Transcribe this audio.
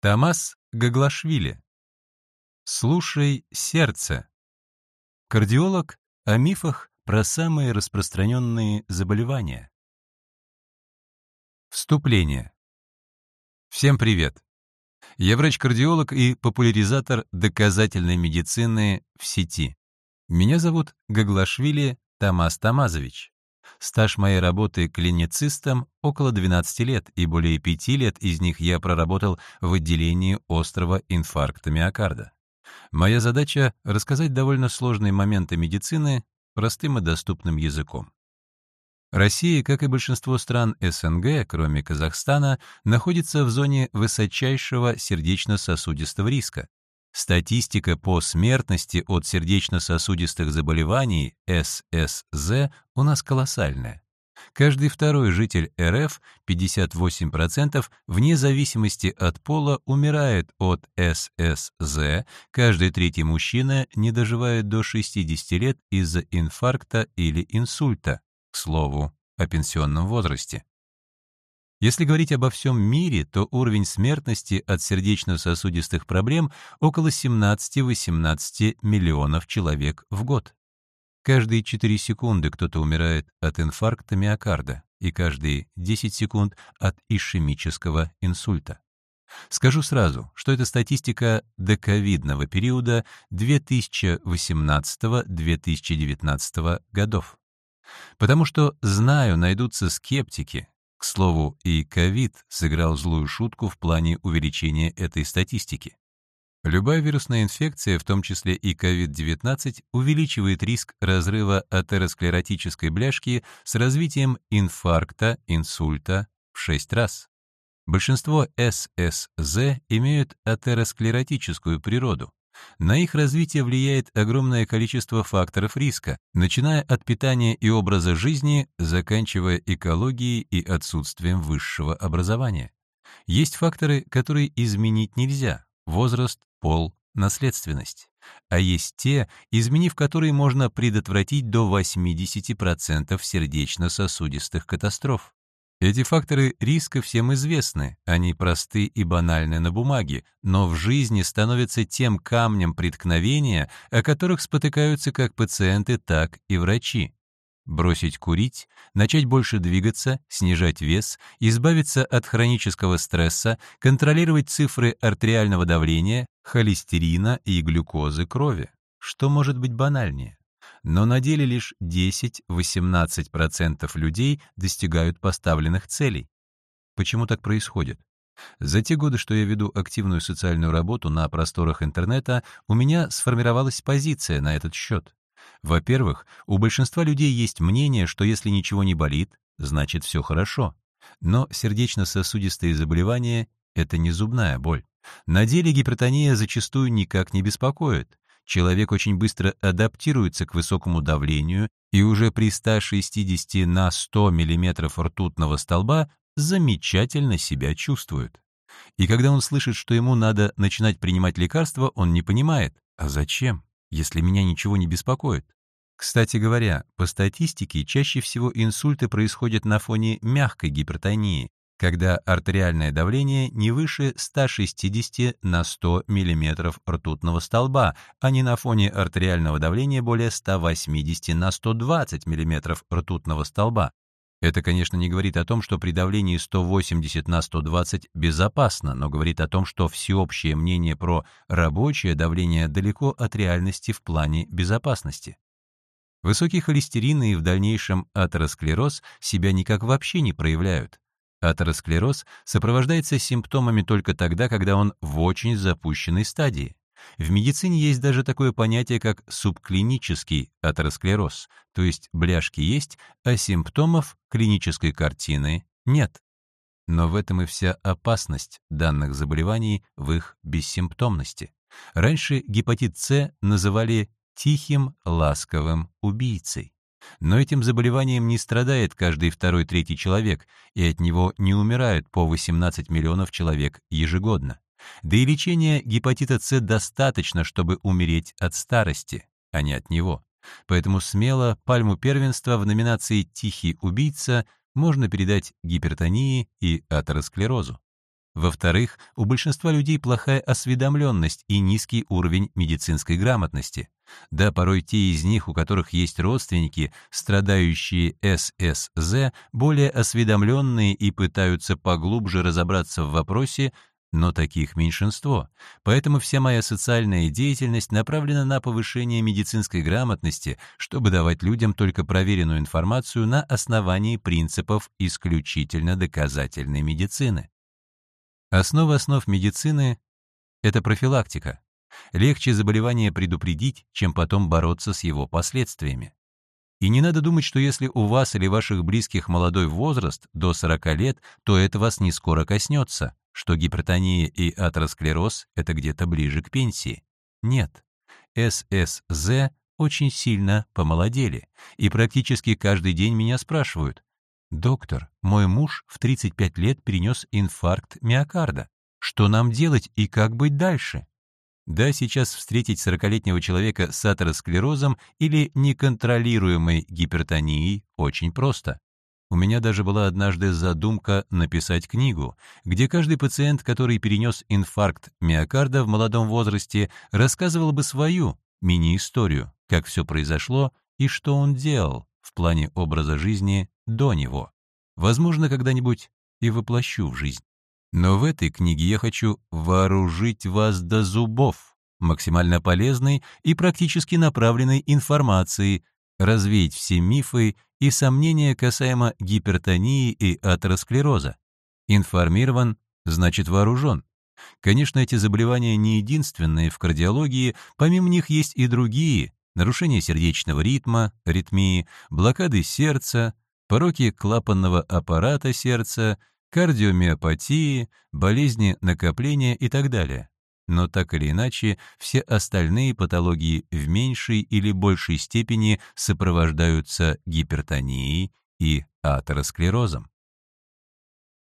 Тамас Гаглашвили. Слушай сердце. Кардиолог о мифах про самые распространенные заболевания. Вступление. Всем привет. Я врач-кардиолог и популяризатор доказательной медицины в сети. Меня зовут Гаглашвили Тамас Тамазович. Стаж моей работы клиницистом около 12 лет, и более 5 лет из них я проработал в отделении острого инфаркта миокарда. Моя задача — рассказать довольно сложные моменты медицины простым и доступным языком. Россия, как и большинство стран СНГ, кроме Казахстана, находится в зоне высочайшего сердечно-сосудистого риска. Статистика по смертности от сердечно-сосудистых заболеваний ССЗ у нас колоссальная. Каждый второй житель РФ, 58%, вне зависимости от пола, умирает от ССЗ, каждый третий мужчина не доживает до 60 лет из-за инфаркта или инсульта, к слову, о пенсионном возрасте. Если говорить обо всем мире, то уровень смертности от сердечно-сосудистых проблем около 17-18 миллионов человек в год. Каждые 4 секунды кто-то умирает от инфаркта миокарда и каждые 10 секунд от ишемического инсульта. Скажу сразу, что это статистика доковидного периода 2018-2019 годов. Потому что, знаю, найдутся скептики, к слову, и ковид сыграл злую шутку в плане увеличения этой статистики. Любая вирусная инфекция, в том числе и COVID-19, увеличивает риск разрыва атеросклеротической бляшки с развитием инфаркта, инсульта в 6 раз. Большинство ССЗ имеют атеросклеротическую природу. На их развитие влияет огромное количество факторов риска, начиная от питания и образа жизни, заканчивая экологией и отсутствием высшего образования. Есть факторы, которые изменить нельзя — возраст, пол, наследственность. А есть те, изменив которые можно предотвратить до 80% сердечно-сосудистых катастроф. Эти факторы риска всем известны, они просты и банальны на бумаге, но в жизни становятся тем камнем преткновения, о которых спотыкаются как пациенты, так и врачи. Бросить курить, начать больше двигаться, снижать вес, избавиться от хронического стресса, контролировать цифры артериального давления, холестерина и глюкозы крови. Что может быть банальнее? Но на деле лишь 10-18% людей достигают поставленных целей. Почему так происходит? За те годы, что я веду активную социальную работу на просторах интернета, у меня сформировалась позиция на этот счет. Во-первых, у большинства людей есть мнение, что если ничего не болит, значит все хорошо. Но сердечно-сосудистые заболевания — это не зубная боль. На деле гипертония зачастую никак не беспокоит человек очень быстро адаптируется к высокому давлению и уже при 160 на 100 мм ртутного столба замечательно себя чувствует. И когда он слышит, что ему надо начинать принимать лекарства, он не понимает, а зачем, если меня ничего не беспокоит? Кстати говоря, по статистике чаще всего инсульты происходят на фоне мягкой гипертонии, когда артериальное давление не выше 160 на 100 мм ртутного столба, а не на фоне артериального давления более 180 на 120 мм ртутного столба. Это, конечно, не говорит о том, что при давлении 180 на 120 безопасно, но говорит о том, что всеобщее мнение про рабочее давление далеко от реальности в плане безопасности. Высокий холестерин и в дальнейшем атеросклероз себя никак вообще не проявляют. Атеросклероз сопровождается симптомами только тогда, когда он в очень запущенной стадии. В медицине есть даже такое понятие, как субклинический атеросклероз, то есть бляшки есть, а симптомов клинической картины нет. Но в этом и вся опасность данных заболеваний в их бессимптомности. Раньше гепатит С называли «тихим ласковым убийцей». Но этим заболеванием не страдает каждый второй-третий человек, и от него не умирают по 18 миллионов человек ежегодно. Да и лечения гепатита С достаточно, чтобы умереть от старости, а не от него. Поэтому смело пальму первенства в номинации «Тихий убийца» можно передать гипертонии и атеросклерозу. Во-вторых, у большинства людей плохая осведомленность и низкий уровень медицинской грамотности. Да, порой те из них, у которых есть родственники, страдающие ССЗ, более осведомленные и пытаются поглубже разобраться в вопросе, но таких меньшинство. Поэтому вся моя социальная деятельность направлена на повышение медицинской грамотности, чтобы давать людям только проверенную информацию на основании принципов исключительно доказательной медицины. Основа основ медицины — это профилактика. Легче заболевание предупредить, чем потом бороться с его последствиями. И не надо думать, что если у вас или ваших близких молодой возраст до 40 лет, то это вас не скоро коснется, что гипертония и атеросклероз — это где-то ближе к пенсии. Нет. ССЗ очень сильно помолодели, и практически каждый день меня спрашивают, «Доктор, мой муж в 35 лет перенес инфаркт миокарда. Что нам делать и как быть дальше?» Да, сейчас встретить 40-летнего человека с атеросклерозом или неконтролируемой гипертонией очень просто. У меня даже была однажды задумка написать книгу, где каждый пациент, который перенес инфаркт миокарда в молодом возрасте, рассказывал бы свою мини-историю, как все произошло и что он делал в плане образа жизни до него. Возможно, когда-нибудь и воплощу в жизнь. Но в этой книге я хочу вооружить вас до зубов максимально полезной и практически направленной информацией, развеять все мифы и сомнения касаемо гипертонии и атеросклероза. Информирован значит вооружен. Конечно, эти заболевания не единственные в кардиологии, помимо них есть и другие, нарушение сердечного ритма, аритмии, блокады сердца, пороки клапанного аппарата сердца, кардиомиопатии, болезни накопления и так далее. Но так или иначе, все остальные патологии в меньшей или большей степени сопровождаются гипертонией и атеросклерозом.